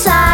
outside.